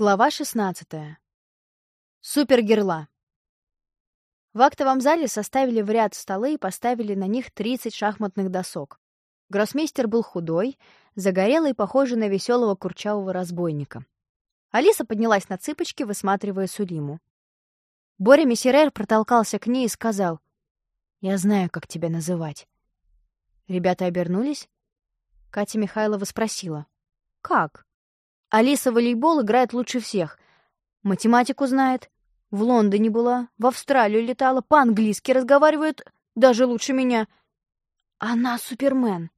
Глава 16. Супергерла. В актовом зале составили в ряд столы и поставили на них 30 шахматных досок. Гроссмейстер был худой, загорелый, похожий на веселого курчавого разбойника. Алиса поднялась на цыпочки, высматривая Сулиму. Боря Мессерер протолкался к ней и сказал, «Я знаю, как тебя называть». Ребята обернулись. Катя Михайлова спросила, «Как?» Алиса волейбол играет лучше всех. Математику знает. В Лондоне была, в Австралию летала, по-английски разговаривает даже лучше меня. Она супермен.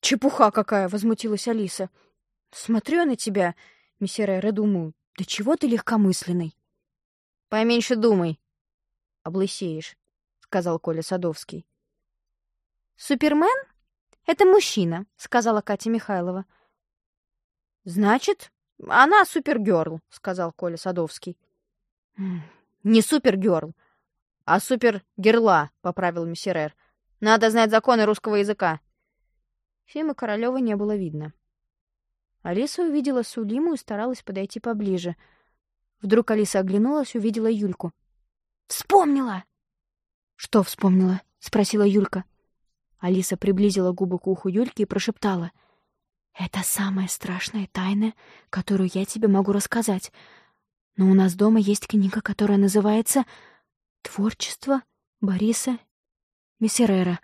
Чепуха какая, возмутилась Алиса. Смотрю на тебя, месье Рейре, думаю, да чего ты легкомысленный? Поменьше думай. Облысеешь, сказал Коля Садовский. Супермен? Это мужчина, сказала Катя Михайлова. «Значит, она супергерл», — сказал Коля Садовский. «Не супергерл, а супергерла», — поправил мессерер. «Надо знать законы русского языка». Фимы Королёва не было видно. Алиса увидела Сулиму и старалась подойти поближе. Вдруг Алиса оглянулась, увидела Юльку. «Вспомнила!» «Что вспомнила?» — спросила Юлька. Алиса приблизила губы к уху Юльки и прошептала — это самая страшная тайна, которую я тебе могу рассказать. Но у нас дома есть книга, которая называется «Творчество Бориса Мессерера».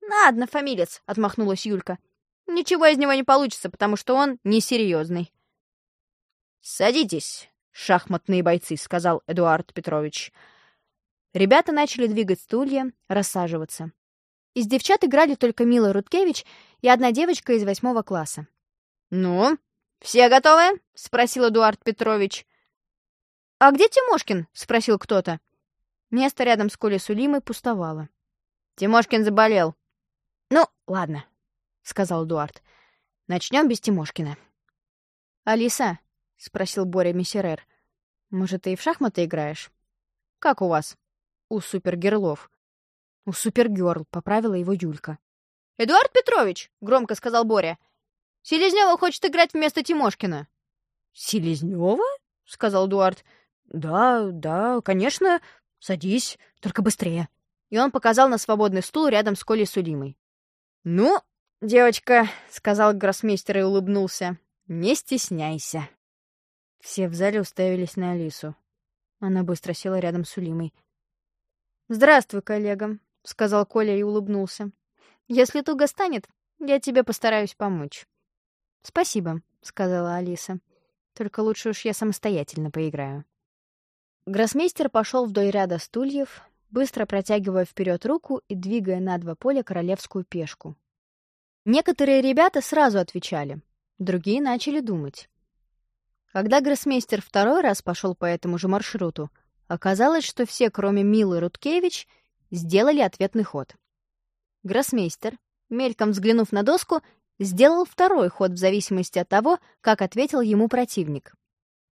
«На, однофамилец!» — отмахнулась Юлька. «Ничего из него не получится, потому что он несерьезный». «Садитесь, шахматные бойцы», — сказал Эдуард Петрович. Ребята начали двигать стулья, рассаживаться. Из девчат играли только Мила Руткевич и одна девочка из восьмого класса. «Ну, все готовы?» — спросил Эдуард Петрович. «А где Тимошкин?» — спросил кто-то. Место рядом с Колей Сулимой пустовало. «Тимошкин заболел». «Ну, ладно», — сказал Эдуард. «Начнем без Тимошкина». «Алиса», — спросил Боря Мессерер, — «может, ты и в шахматы играешь? Как у вас? У супергерлов?» «У Супергерл», — поправила его Юлька. «Эдуард Петрович!» — громко сказал Боря. «Селезнева хочет играть вместо Тимошкина». «Селезнева?» — сказал Эдуард. «Да, да, конечно. Садись, только быстрее». И он показал на свободный стул рядом с Колей Сулимой. «Ну, девочка», — сказал гроссмейстер и улыбнулся, — «не стесняйся». Все в зале уставились на Алису. Она быстро села рядом с Сулимой. «Здравствуй, коллега», — сказал Коля и улыбнулся. «Если туго станет, я тебе постараюсь помочь». «Спасибо», — сказала Алиса. «Только лучше уж я самостоятельно поиграю». Гроссмейстер пошел вдоль ряда стульев, быстро протягивая вперед руку и двигая на два поля королевскую пешку. Некоторые ребята сразу отвечали, другие начали думать. Когда гроссмейстер второй раз пошел по этому же маршруту, оказалось, что все, кроме Милы Руткевич, сделали ответный ход. Гроссмейстер, мельком взглянув на доску, сделал второй ход в зависимости от того, как ответил ему противник.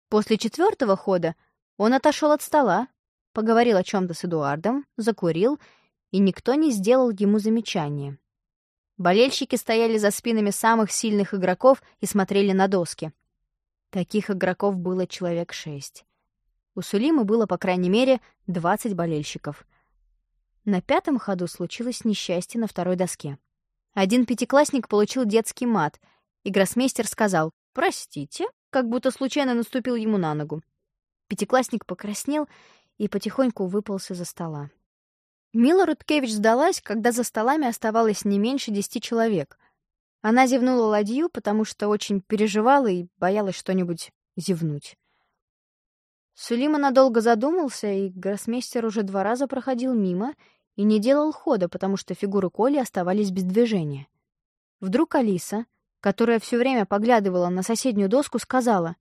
После четвертого хода он отошел от стола, поговорил о чем-то с Эдуардом, закурил, и никто не сделал ему замечания. Болельщики стояли за спинами самых сильных игроков и смотрели на доски. Таких игроков было человек шесть. У Сулимы было, по крайней мере, 20 болельщиков — на пятом ходу случилось несчастье на второй доске. Один пятиклассник получил детский мат, и гроссмейстер сказал «Простите», как будто случайно наступил ему на ногу. Пятиклассник покраснел и потихоньку выполз из-за стола. Мила Руткевич сдалась, когда за столами оставалось не меньше десяти человек. Она зевнула ладью, потому что очень переживала и боялась что-нибудь зевнуть. Сулима надолго задумался, и гроссмейстер уже два раза проходил мимо и не делал хода, потому что фигуры Коли оставались без движения. Вдруг Алиса, которая все время поглядывала на соседнюю доску, сказала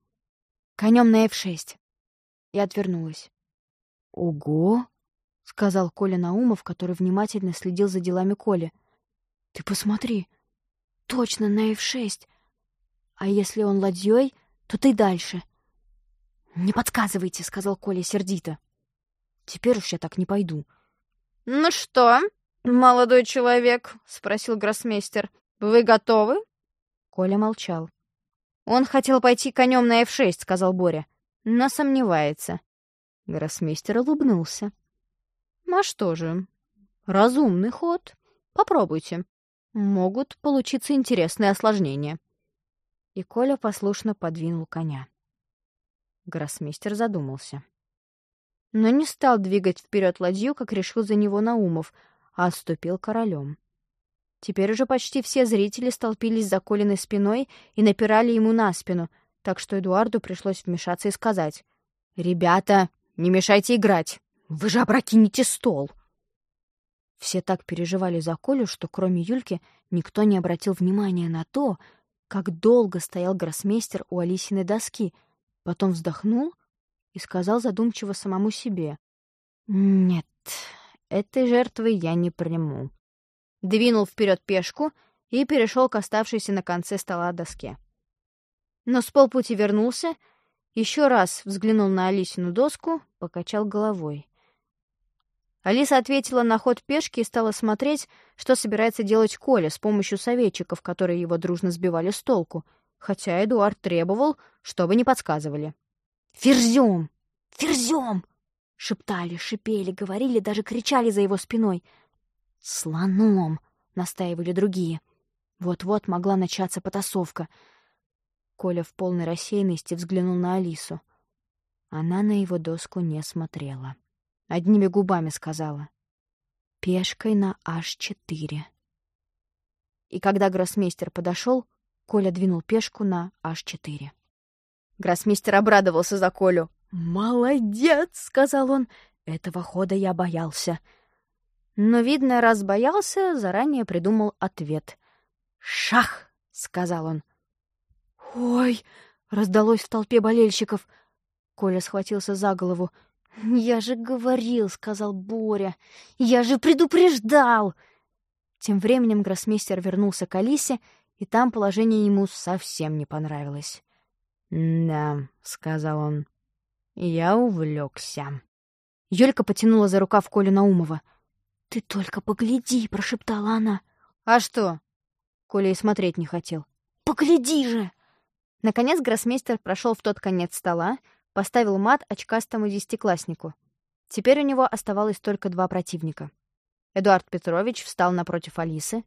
«Конем на F6» и отвернулась. «Ого!» — сказал Коля Наумов, который внимательно следил за делами Коли. «Ты посмотри! Точно на F6! А если он ладьей, то ты дальше!» «Не подсказывайте», — сказал Коля сердито. «Теперь уж я так не пойду». «Ну что, молодой человек?» — спросил гроссмейстер. «Вы готовы?» Коля молчал. «Он хотел пойти конем на F6», — сказал Боря. «Но сомневается». Гроссмейстер улыбнулся. «А что же? Разумный ход. Попробуйте. Могут получиться интересные осложнения». И Коля послушно подвинул коня. Гроссмейстер задумался. Но не стал двигать вперед ладью, как решил за него Наумов, а отступил королем. Теперь уже почти все зрители столпились за Колиной спиной и напирали ему на спину, так что Эдуарду пришлось вмешаться и сказать. «Ребята, не мешайте играть! Вы же опрокинете стол!» Все так переживали за Колю, что кроме Юльки никто не обратил внимания на то, как долго стоял гроссмейстер у Алисиной доски, потом вздохнул и сказал задумчиво самому себе. «Нет, этой жертвы я не приму двинул вперед пешку и перешел к оставшейся на конце стола доске. Но с полпути вернулся, еще раз взглянул на Алисину доску, покачал головой. Алиса ответила на ход пешки и стала смотреть, что собирается делать Коля с помощью советчиков, которые его дружно сбивали с толку, хотя Эдуард требовал, чтобы не подсказывали. «Ферзем! Ферзем!» — шептали, шипели, говорили, даже кричали за его спиной — «Слоном!» — настаивали другие. Вот-вот могла начаться потасовка. Коля в полной рассеянности взглянул на Алису. Она на его доску не смотрела. Одними губами сказала. «Пешкой на H4». И когда гроссмейстер подошел, Коля двинул пешку на H4. Гроссмейстер обрадовался за Колю. «Молодец!» — сказал он. «Этого хода я боялся». Но, видно, раз боялся, заранее придумал ответ. «Шах!» — сказал он. «Ой!» — раздалось в толпе болельщиков. Коля схватился за голову. «Я же говорил!» — сказал Боря. «Я же предупреждал!» Тем временем гроссмейстер вернулся к Алисе, и там положение ему совсем не понравилось. «Да», — сказал он, — «я увлекся». Юлька потянула за рукав Колю Наумова — «Ты только погляди!» — прошептала она. «А что?» Коля и смотреть не хотел. «Погляди же!» Наконец гроссмейстер прошел в тот конец стола, поставил мат очкастому десятикласснику. Теперь у него оставалось только два противника. Эдуард Петрович встал напротив Алисы,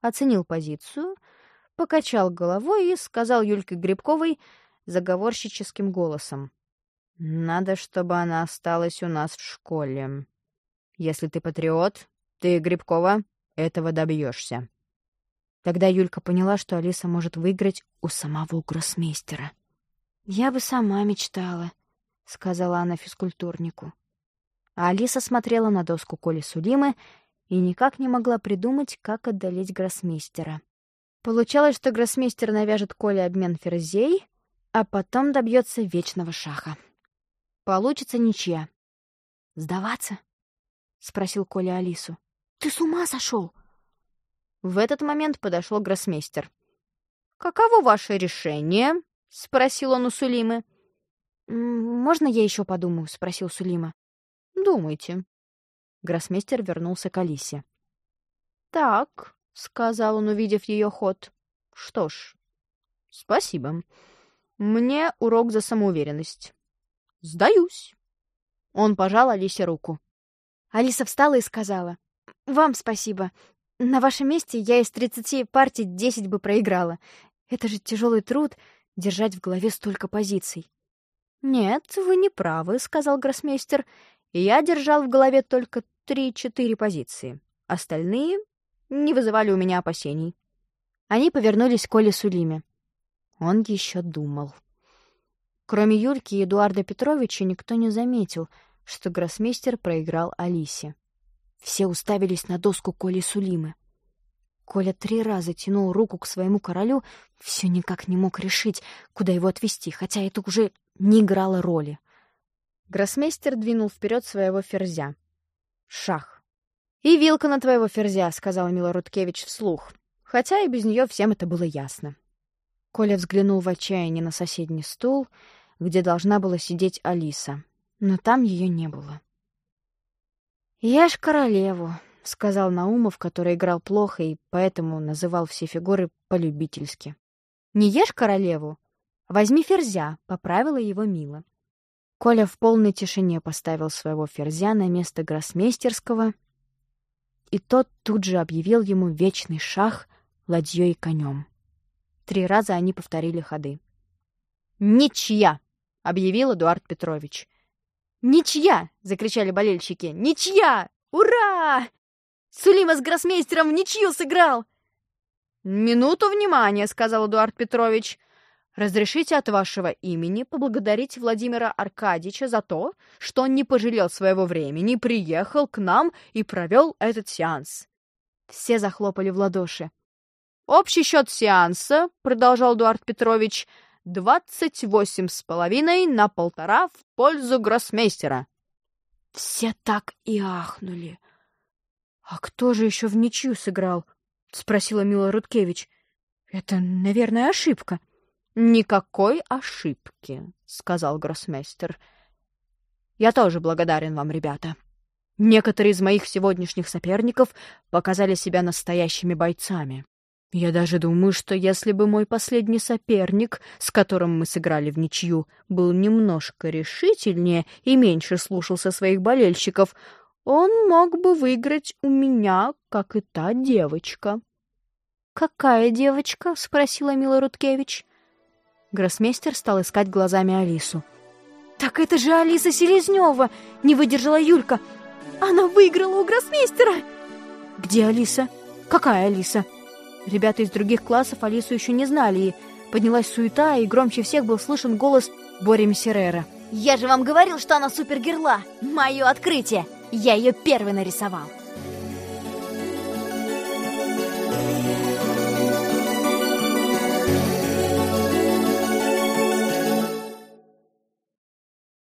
оценил позицию, покачал головой и сказал Юльке Грибковой заговорщическим голосом. «Надо, чтобы она осталась у нас в школе. Если ты патриот, ты, Грибкова, этого добьешься. Тогда Юлька поняла, что Алиса может выиграть у самого гроссмейстера. «Я бы сама мечтала», — сказала она физкультурнику. А Алиса смотрела на доску Коли Сулимы и никак не могла придумать, как отдалить гроссмейстера. Получалось, что гроссмейстер навяжет Коле обмен ферзей, а потом добьется вечного шаха. Получится ничья. Сдаваться? — спросил Коля Алису. «Ты с ума сошел?» В этот момент подошел гроссмейстер. «Каково ваше решение?» — спросил он у Сулимы. «Можно я еще подумаю?» — спросил Сулима. «Думайте». Гроссмейстер вернулся к Алисе. «Так», — сказал он, увидев ее ход. «Что ж, спасибо. Мне урок за самоуверенность. Сдаюсь». Он пожал Алисе руку. Алиса встала и сказала. «Вам спасибо. На вашем месте я из тридцати партий десять бы проиграла. Это же тяжелый труд — держать в голове столько позиций». «Нет, вы не правы», — сказал гроссмейстер. «Я держал в голове только три-четыре позиции. Остальные не вызывали у меня опасений». Они повернулись к Оле Сулиме. Он еще думал. Кроме Юльки и Эдуарда Петровича никто не заметил — что гроссмейстер проиграл Алисе. Все уставились на доску Коли Сулимы. Коля три раза тянул руку к своему королю, все никак не мог решить, куда его отвести, хотя это уже не играло роли. Гроссмейстер двинул вперед своего ферзя. Шах. «И вилка на твоего ферзя», — сказал Мила Рудкевич вслух, хотя и без нее всем это было ясно. Коля взглянул в отчаяние на соседний стул, где должна была сидеть Алиса но там ее не было. «Ешь королеву», — сказал Наумов, который играл плохо и поэтому называл все фигуры полюбительски. «Не ешь королеву, «Возьми ферзя», — поправила его Мила. Коля в полной тишине поставил своего ферзя на место гроссмейстерского, и тот тут же объявил ему вечный шах ладьей и конем. Три раза они повторили ходы. «Ничья!» — объявил Эдуард Петрович. «Ничья!» — закричали болельщики. «Ничья! Ура! Сулима с гроссмейстером в ничью сыграл!» «Минуту внимания!» — сказал Эдуард Петрович. Разрешите от вашего имени поблагодарить Владимира Аркадьевича за то, что он не пожалел своего времени, приехал к нам и провел этот сеанс. Все захлопали в ладоши. Общий счет сеанса, продолжал Эдуард Петрович, двадцать восемь с половиной на полтора в пользу гроссмейстера. Все так и ахнули. «А кто же еще в ничью сыграл?» — спросила Мила Рудкевич. «Это, наверное, ошибка». «Никакой ошибки», — сказал гроссмейстер. «Я тоже благодарен вам, ребята. Некоторые из моих сегодняшних соперников показали себя настоящими бойцами. Я даже думаю, что если бы мой последний соперник, с которым мы сыграли в ничью, был немножко решительнее и меньше слушался своих болельщиков, он мог бы выиграть у меня, как и та девочка». «Какая девочка?» — спросила Мила Руткевич. Гроссмейстер стал искать глазами Алису. «Так это же Алиса Селезнева!» — не выдержала Юлька. «Она выиграла у гроссмейстера!» «Где Алиса? Какая Алиса?» Ребята из других классов Алису еще не знали, и поднялась суета, и громче всех был слышен голос Бори Мессерера. «Я же вам говорил, что она супергерла! Мое открытие! Я ее первый нарисовал!»